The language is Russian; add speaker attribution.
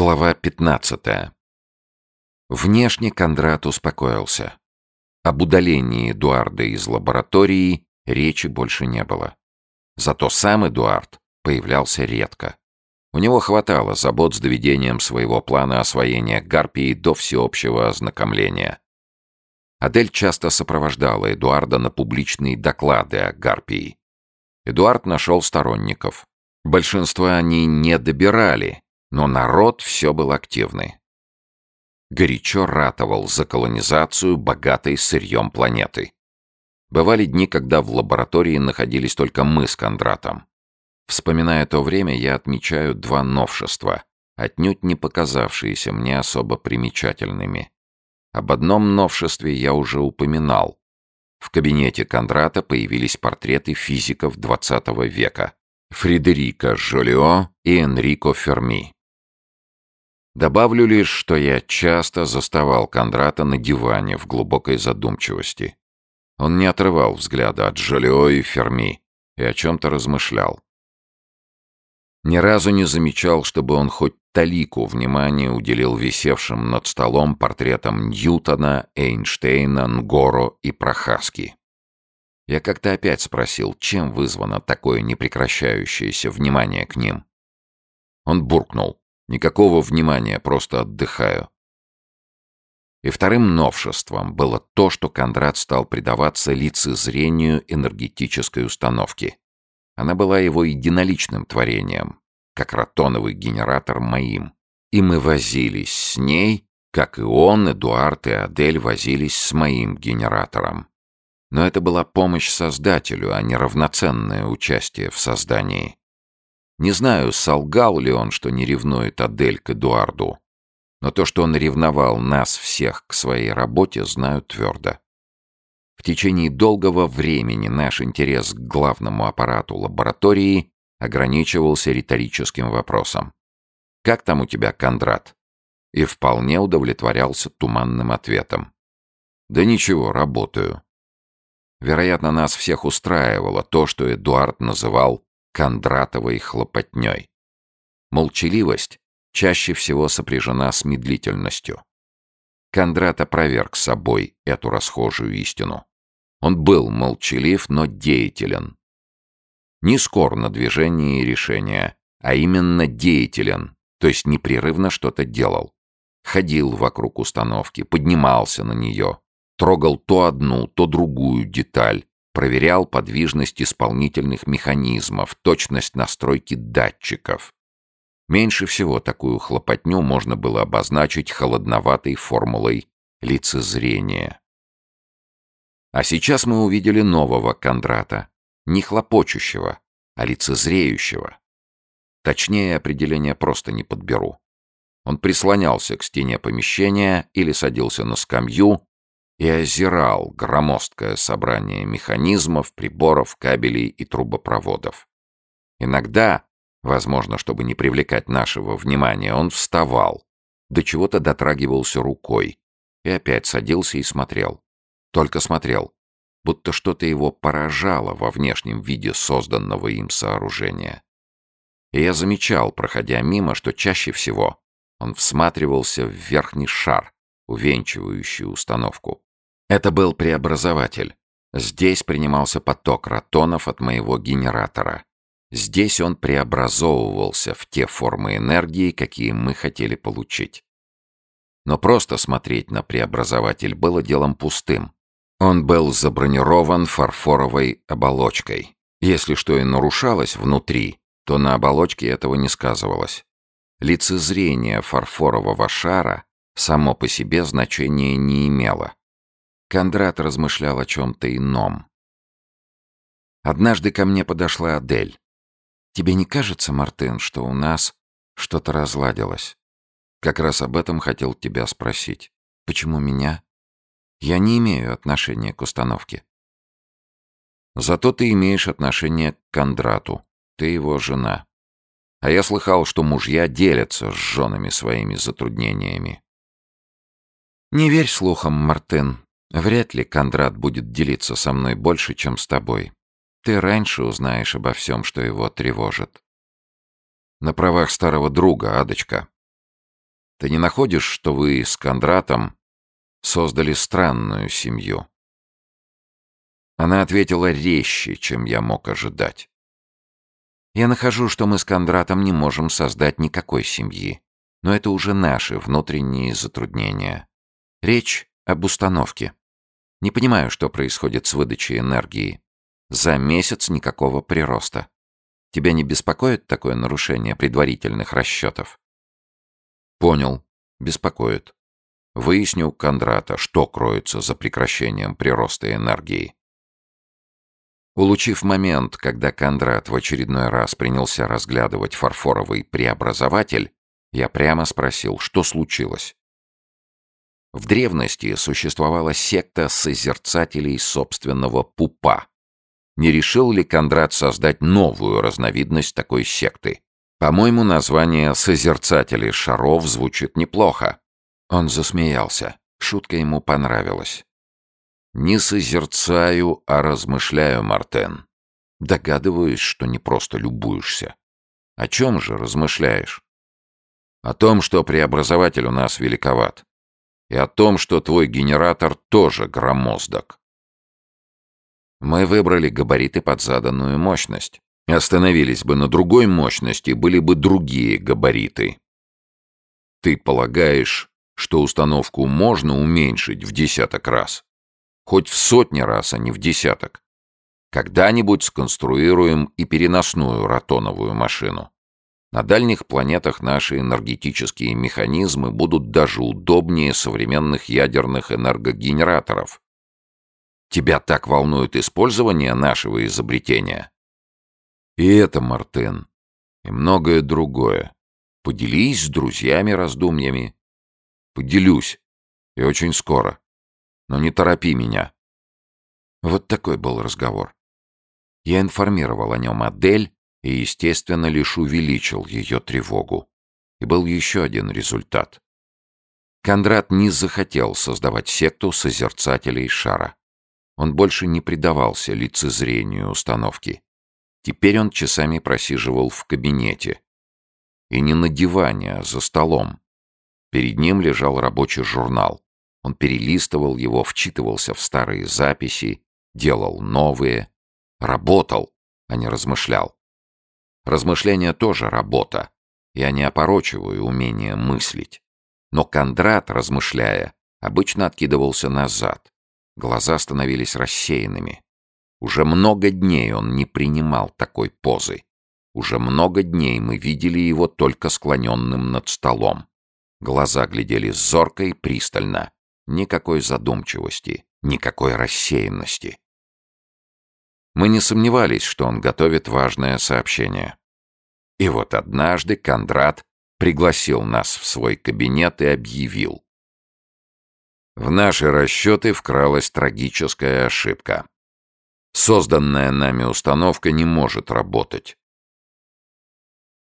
Speaker 1: Глава 15. Внешне Кондрат успокоился. Об удалении Эдуарда из лаборатории речи больше не было. Зато сам Эдуард появлялся редко. У него хватало забот с доведением своего плана освоения Гарпии до всеобщего ознакомления. Адель часто сопровождала Эдуарда на публичные доклады о Гарпии. Эдуард нашел сторонников. Большинство они не добирали, но народ все был активный. Горячо ратовал за колонизацию богатой сырьем планеты. Бывали дни, когда в лаборатории находились только мы с Кондратом. Вспоминая то время, я отмечаю два новшества, отнюдь не показавшиеся мне особо примечательными. Об одном новшестве я уже упоминал. В кабинете Кондрата появились портреты физиков XX века — Фредерико Жолио и Энрико Ферми. Добавлю лишь, что я часто заставал Кондрата на диване в глубокой задумчивости. Он не отрывал взгляда от Жолио и Ферми и о чем-то размышлял. Ни разу не замечал, чтобы он хоть талику внимания уделил висевшим над столом портретам Ньютона, Эйнштейна, Нгоро и Прохаски. Я как-то опять спросил, чем вызвано такое непрекращающееся внимание к ним. Он буркнул. Никакого внимания, просто отдыхаю. И вторым новшеством было то, что Кондрат стал предаваться лицезрению энергетической установки. Она была его единоличным творением, как ротоновый генератор моим. И мы возились с ней, как и он, Эдуард и Адель возились с моим генератором. Но это была помощь создателю, а не равноценное участие в создании. Не знаю, солгал ли он, что не ревнует Адель к Эдуарду. Но то, что он ревновал нас всех к своей работе, знаю твердо. В течение долгого времени наш интерес к главному аппарату лаборатории ограничивался риторическим вопросом. «Как там у тебя, Кондрат?» И вполне удовлетворялся туманным ответом. «Да ничего, работаю». Вероятно, нас всех устраивало то, что Эдуард называл Кондратовой хлопотней. Молчаливость чаще всего сопряжена с медлительностью. Кондрат опроверг собой эту расхожую истину. Он был молчалив, но деятелен. Не скор на движение и решения, а именно деятелен, то есть непрерывно что-то делал. Ходил вокруг установки, поднимался на нее, трогал то одну, то другую деталь, проверял подвижность исполнительных механизмов, точность настройки датчиков. Меньше всего такую хлопотню можно было обозначить холодноватой формулой лицезрения. А сейчас мы увидели нового Кондрата, не хлопочущего, а лицезреющего. Точнее определение просто не подберу. Он прислонялся к стене помещения или садился на скамью и озирал громоздкое собрание механизмов, приборов, кабелей и трубопроводов. Иногда, возможно, чтобы не привлекать нашего внимания, он вставал, до чего-то дотрагивался рукой и опять садился и смотрел. Только смотрел, будто что-то его поражало во внешнем виде созданного им сооружения. И я замечал, проходя мимо, что чаще всего он всматривался в верхний шар, увенчивающий установку. Это был преобразователь. Здесь принимался поток ротонов от моего генератора. Здесь он преобразовывался в те формы энергии, какие мы хотели получить. Но просто смотреть на преобразователь было делом пустым. Он был забронирован фарфоровой оболочкой. Если что и нарушалось внутри, то на оболочке этого не сказывалось. Лицезрение фарфорового шара само по себе значения не имело. Кондрат размышлял о чем-то ином. Однажды ко мне подошла Адель. «Тебе не кажется, Мартын, что у нас что-то разладилось? Как раз об этом хотел тебя спросить. Почему меня? Я не имею отношения к установке». «Зато ты имеешь отношение к Кондрату. Ты его жена. А я слыхал, что мужья делятся с женами своими затруднениями». «Не верь слухам, Мартын. Вряд ли Кондрат будет делиться со мной больше, чем с тобой. Ты раньше узнаешь обо всем, что его тревожит. На правах старого друга, Адочка. Ты не находишь, что вы с Кондратом создали странную семью?» Она ответила резче, чем я мог ожидать. «Я нахожу, что мы с Кондратом не можем создать никакой семьи, но это уже наши внутренние затруднения. Речь об установке. Не понимаю, что происходит с выдачей энергии. За месяц никакого прироста. Тебя не беспокоит такое нарушение предварительных расчетов? Понял. Беспокоит. Выясню у Кондрата, что кроется за прекращением прироста энергии. Улучив момент, когда Кондрат в очередной раз принялся разглядывать фарфоровый преобразователь, я прямо спросил, что случилось. В древности существовала секта созерцателей собственного пупа. Не решил ли Кондрат создать новую разновидность такой секты? По-моему, название «Созерцатели шаров» звучит неплохо. Он засмеялся. Шутка ему понравилась. «Не созерцаю, а размышляю, Мартен. Догадываюсь, что не просто любуешься. О чем же размышляешь? О том, что преобразователь у нас великоват. И о том, что твой генератор тоже громоздок. Мы выбрали габариты под заданную мощность. Остановились бы на другой мощности, были бы другие габариты. Ты полагаешь, что установку можно уменьшить в десяток раз? Хоть в сотни раз, а не в десяток. Когда-нибудь сконструируем и переносную ротоновую машину. На дальних планетах наши энергетические механизмы будут даже удобнее современных ядерных энергогенераторов. Тебя так волнует использование нашего изобретения? И это, Мартен, и многое другое. Поделись с друзьями раздумьями. Поделюсь. И очень скоро. Но не торопи меня. Вот такой был разговор. Я информировал о нем Адель и, естественно, лишь увеличил ее тревогу. И был еще один результат. Кондрат не захотел создавать секту созерцателей шара. Он больше не предавался лицезрению установки. Теперь он часами просиживал в кабинете. И не на диване, а за столом. Перед ним лежал рабочий журнал. Он перелистывал его, вчитывался в старые записи, делал новые. Работал, а не размышлял. Размышление тоже работа. Я не опорочиваю умение мыслить. Но Кондрат, размышляя, обычно откидывался назад. Глаза становились рассеянными. Уже много дней он не принимал такой позы. Уже много дней мы видели его только склоненным над столом. Глаза глядели зорко и пристально. Никакой задумчивости, никакой рассеянности. Мы не сомневались, что он готовит важное сообщение. И вот однажды Кондрат пригласил нас в свой кабинет и объявил. В наши расчеты вкралась трагическая ошибка. Созданная нами установка не может работать.